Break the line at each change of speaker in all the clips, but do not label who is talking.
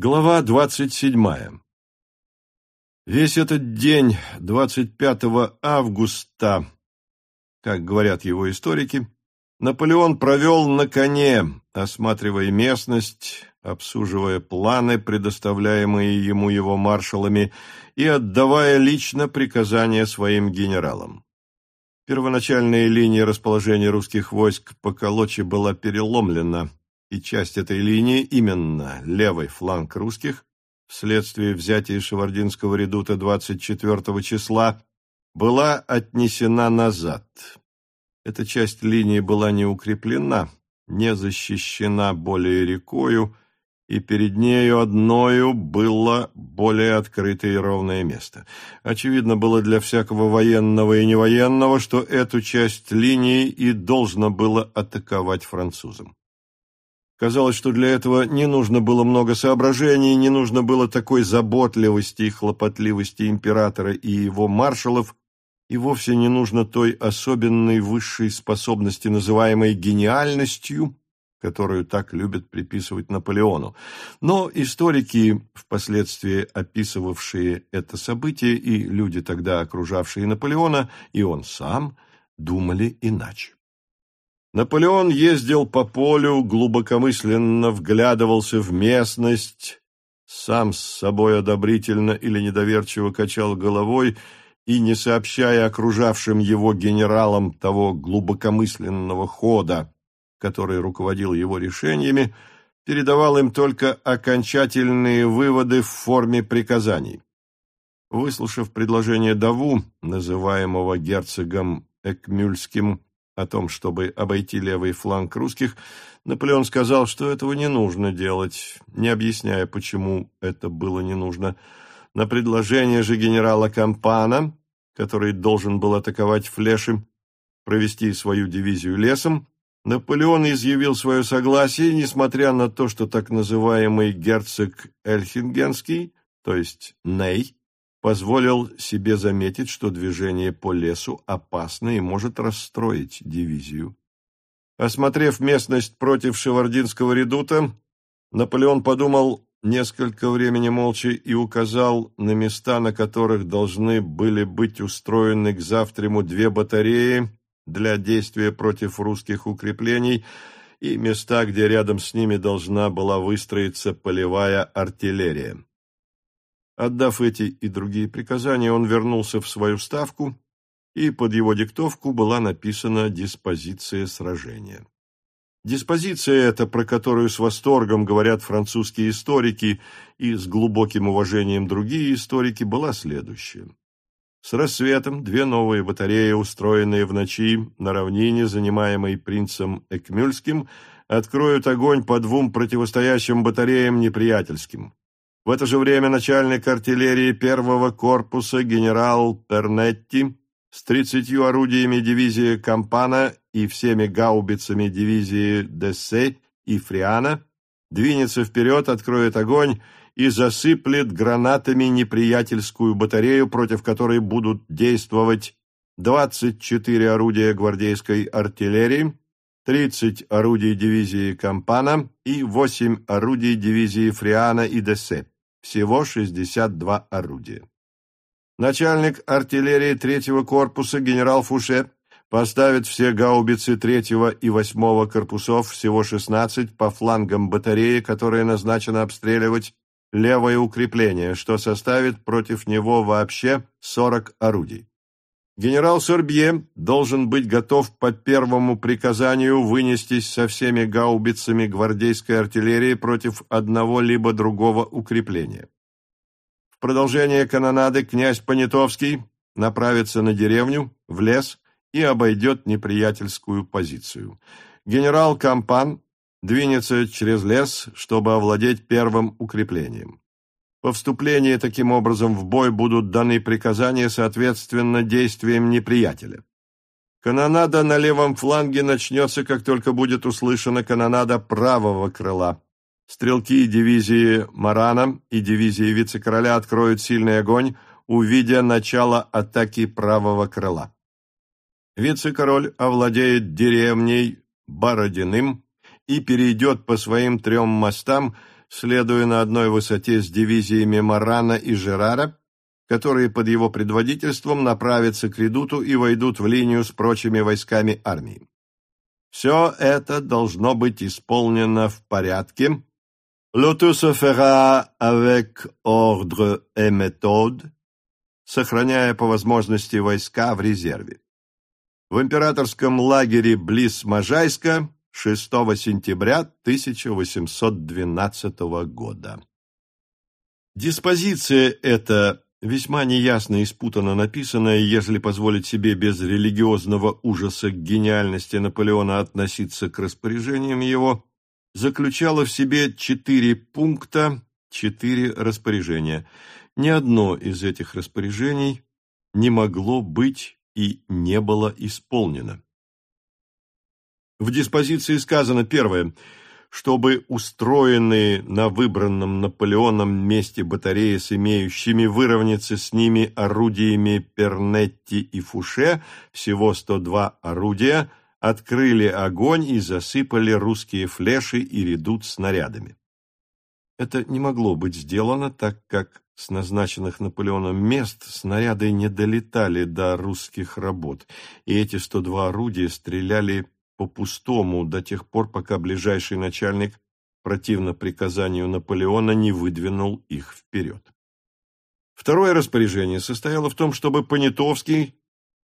Глава двадцать седьмая. Весь этот день, 25 августа, как говорят его историки, Наполеон провел на коне, осматривая местность, обсуживая планы, предоставляемые ему его маршалами, и отдавая лично приказания своим генералам. Первоначальная линия расположения русских войск по Колочи была переломлена – и часть этой линии, именно левый фланг русских, вследствие взятия Шевардинского редута 24 числа, была отнесена назад. Эта часть линии была не укреплена, не защищена более рекою, и перед нею одною было более открытое и ровное место. Очевидно было для всякого военного и невоенного, что эту часть линии и должно было атаковать французам. Казалось, что для этого не нужно было много соображений, не нужно было такой заботливости и хлопотливости императора и его маршалов, и вовсе не нужно той особенной высшей способности, называемой гениальностью, которую так любят приписывать Наполеону. Но историки, впоследствии описывавшие это событие, и люди, тогда окружавшие Наполеона, и он сам, думали иначе. Наполеон ездил по полю, глубокомысленно вглядывался в местность, сам с собой одобрительно или недоверчиво качал головой и, не сообщая окружавшим его генералам того глубокомысленного хода, который руководил его решениями, передавал им только окончательные выводы в форме приказаний. Выслушав предложение Даву, называемого герцогом Экмюльским, о том, чтобы обойти левый фланг русских, Наполеон сказал, что этого не нужно делать, не объясняя, почему это было не нужно. На предложение же генерала Кампана, который должен был атаковать Флеши, провести свою дивизию лесом, Наполеон изъявил свое согласие, несмотря на то, что так называемый герцог Эльхингенский, то есть Ней, позволил себе заметить, что движение по лесу опасно и может расстроить дивизию. Осмотрев местность против Шевардинского редута, Наполеон подумал несколько времени молча и указал на места, на которых должны были быть устроены к завтраму две батареи для действия против русских укреплений и места, где рядом с ними должна была выстроиться полевая артиллерия. Отдав эти и другие приказания, он вернулся в свою ставку, и под его диктовку была написана диспозиция сражения. Диспозиция эта, про которую с восторгом говорят французские историки и с глубоким уважением другие историки, была следующая. С рассветом две новые батареи, устроенные в ночи на равнине, занимаемой принцем Экмюльским, откроют огонь по двум противостоящим батареям неприятельским. В это же время начальник артиллерии первого корпуса генерал Пернетти с тридцатью орудиями дивизии Кампана и всеми гаубицами дивизии Дессе и Фриана двинется вперед, откроет огонь и засыплет гранатами неприятельскую батарею, против которой будут действовать 24 орудия гвардейской артиллерии, 30 орудий дивизии Кампана и 8 орудий дивизии Фриана и Дессе всего 62 орудия. Начальник артиллерии третьего корпуса генерал Фуше поставит все гаубицы третьего и восьмого корпусов, всего 16, по флангам батареи, которая назначена обстреливать левое укрепление, что составит против него вообще 40 орудий. Генерал Сорбье должен быть готов по первому приказанию вынестись со всеми гаубицами гвардейской артиллерии против одного либо другого укрепления. В продолжение канонады князь Понятовский направится на деревню, в лес и обойдет неприятельскую позицию. Генерал Кампан двинется через лес, чтобы овладеть первым укреплением. По вступлении таким образом в бой будут даны приказания соответственно действиям неприятеля. Канонада на левом фланге начнется, как только будет услышана канонада правого крыла. Стрелки дивизии Марана и дивизии вице-короля откроют сильный огонь, увидя начало атаки правого крыла. Вице-король овладеет деревней Бородиным и перейдет по своим трем мостам, следуя на одной высоте с дивизиями Марана и Жерара, которые под его предводительством направятся к редуту и войдут в линию с прочими войсками армии. Все это должно быть исполнено в порядке. Le tout se fera avec méthode, сохраняя по возможности войска в резерве. В императорском лагере близ Можайска 6 сентября 1812 года. Диспозиция эта весьма неясно и спутанно написанная, ежели позволить себе без религиозного ужаса к гениальности Наполеона относиться к распоряжениям его, заключала в себе четыре пункта, четыре распоряжения. Ни одно из этих распоряжений не могло быть и не было исполнено. В диспозиции сказано первое – чтобы устроенные на выбранном Наполеоном месте батареи с имеющими выровняться с ними орудиями Пернетти и Фуше, всего 102 орудия, открыли огонь и засыпали русские флеши и редут снарядами. Это не могло быть сделано, так как с назначенных Наполеоном мест снаряды не долетали до русских работ, и эти 102 орудия стреляли по-пустому до тех пор, пока ближайший начальник, противно приказанию Наполеона, не выдвинул их вперед. Второе распоряжение состояло в том, чтобы Понятовский,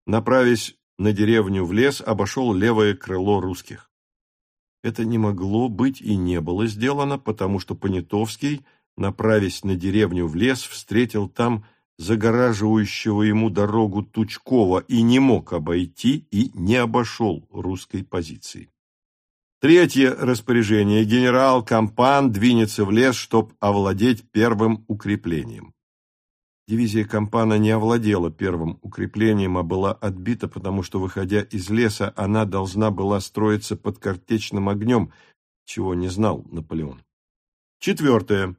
направясь на деревню в лес, обошел левое крыло русских. Это не могло быть и не было сделано, потому что Понятовский, направясь на деревню в лес, встретил там загораживающего ему дорогу Тучкова, и не мог обойти и не обошел русской позиции. Третье распоряжение. Генерал Кампан двинется в лес, чтобы овладеть первым укреплением. Дивизия Кампана не овладела первым укреплением, а была отбита, потому что, выходя из леса, она должна была строиться под картечным огнем, чего не знал Наполеон. Четвертое.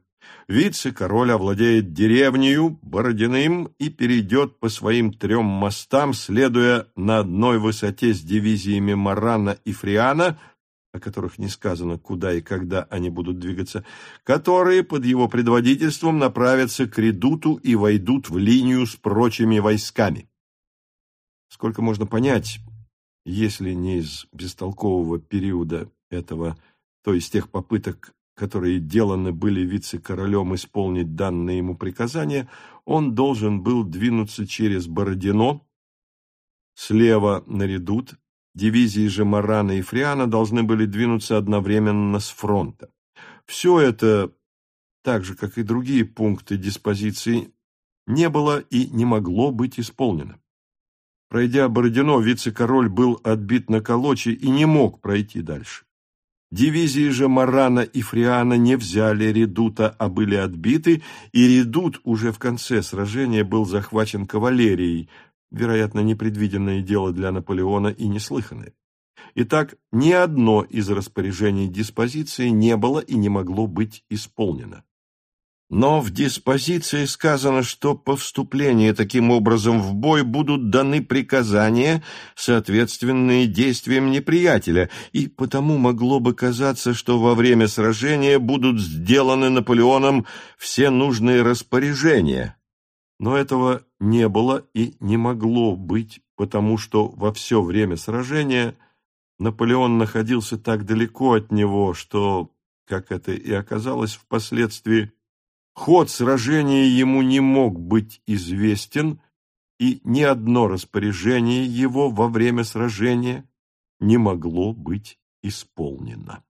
Вице-король овладеет деревнею, Бородиным, и перейдет по своим трем мостам, следуя на одной высоте с дивизиями Марана и Фриана, о которых не сказано, куда и когда они будут двигаться, которые под его предводительством направятся к редуту и войдут в линию с прочими войсками. Сколько можно понять, если не из бестолкового периода этого, то из тех попыток которые деланы были вице-королем исполнить данные ему приказания, он должен был двинуться через Бородино, слева на редут, дивизии же Марана и Фриана должны были двинуться одновременно с фронта. Все это, так же, как и другие пункты диспозиции, не было и не могло быть исполнено. Пройдя Бородино, вице-король был отбит на Колочи и не мог пройти дальше. Дивизии же Марана и Фриана не взяли редута, а были отбиты, и редут уже в конце сражения был захвачен кавалерией, вероятно, непредвиденное дело для Наполеона и неслыханное. Итак, ни одно из распоряжений диспозиции не было и не могло быть исполнено. Но в диспозиции сказано, что по вступлении таким образом в бой будут даны приказания, соответственные действиям неприятеля, и потому могло бы казаться, что во время сражения будут сделаны Наполеоном все нужные распоряжения. Но этого не было и не могло быть, потому что во все время сражения Наполеон находился так далеко от него, что, как это и оказалось впоследствии, Ход сражения ему не мог быть известен, и ни одно распоряжение его во время сражения не могло быть исполнено.